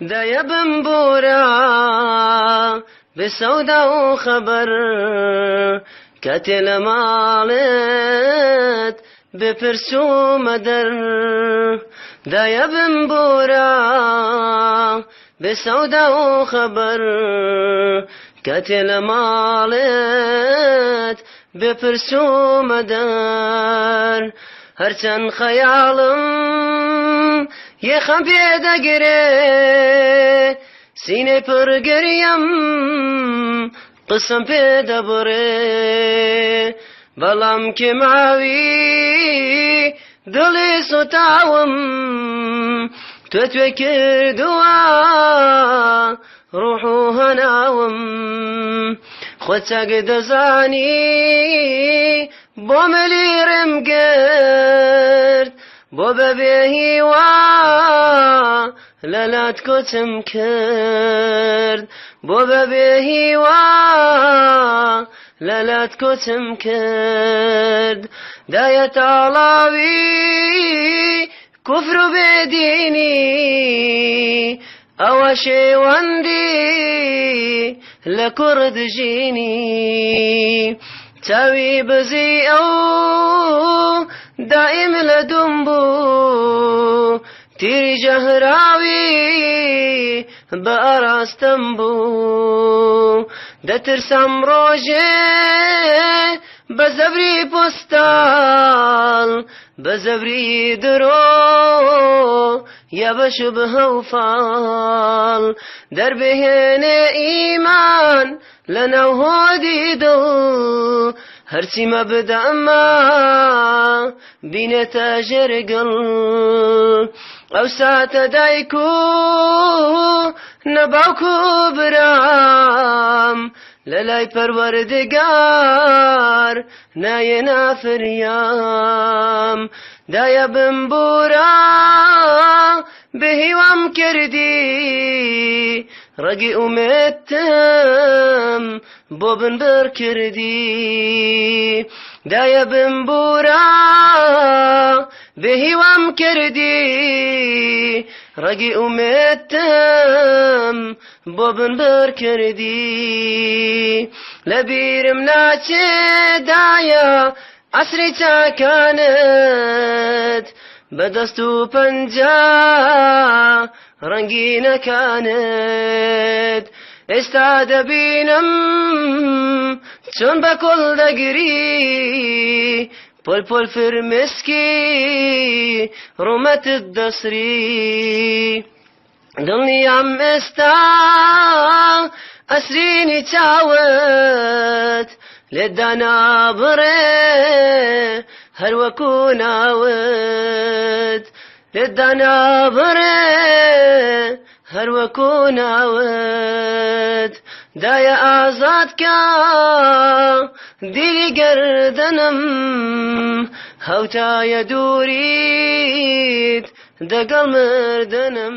دەیە بمبورە بسەودا و خەبەر کە تێ لە ماڵێت بپرسو مەدەر دەیە بمبورە بسەودا و خەبەر کە تێ لە ماڵێت بپرسو مەدەر هەرچەند خەیاڵم یەخەم پێدەگرێ سینەی پڕگەریم قسم پێدەبڕێ بەڵام کێماوی دڵی سوتاوم تۆ توێ کردووە ڕوح و هەناوم خۆچەک دەزانی بۆ مەلیرم گرت بۆ بەبێ هیوا لەلات کۆچم کرد. بۆ بەبێ هیوا لەلات کۆچم کرد. دایە تاڵاوی کوفر و بێدینی ئەوە شێوەندی لە کوڕدژینی چاوی بزی او دائم لدنبو تیری جهراوی به آراستم بو د ترسم روژه به زبری پستال به زبری درو يبش بهوفال دربهنا إيمان لنا وهودي دل هرسي ما بدا ما بين تاجر قل ئەو ساتە دایک و نەباوک و برام. لە لای پەروەردگار نایە نافریام دایە بمبورام بمبورە بهیوام کردی؟ ڕگی ئومێتم بۆ بنبەر کردی. دایە بمبورە بهیوام کردی. ڕگی ئومێتم بۆ بنبەر کردی. لەبیرم ناچێدایە عسری چاکانت. بەدەست و پەنجا ڕەنگینەکانت ئێستا دەبینم چۆن بە کۆڵ دەگری پۆل پۆل فرمسکی ڕومەتت دەسری دڵنیام ئێستا ئەسرینی چاوت لێدانا بڕێ هەروەکو ناوت لێدانا بڕێ هەروەکو ناوت دایە ئازادکە دیری گردنم هەوتایە دووریت دەگەڵ مردنم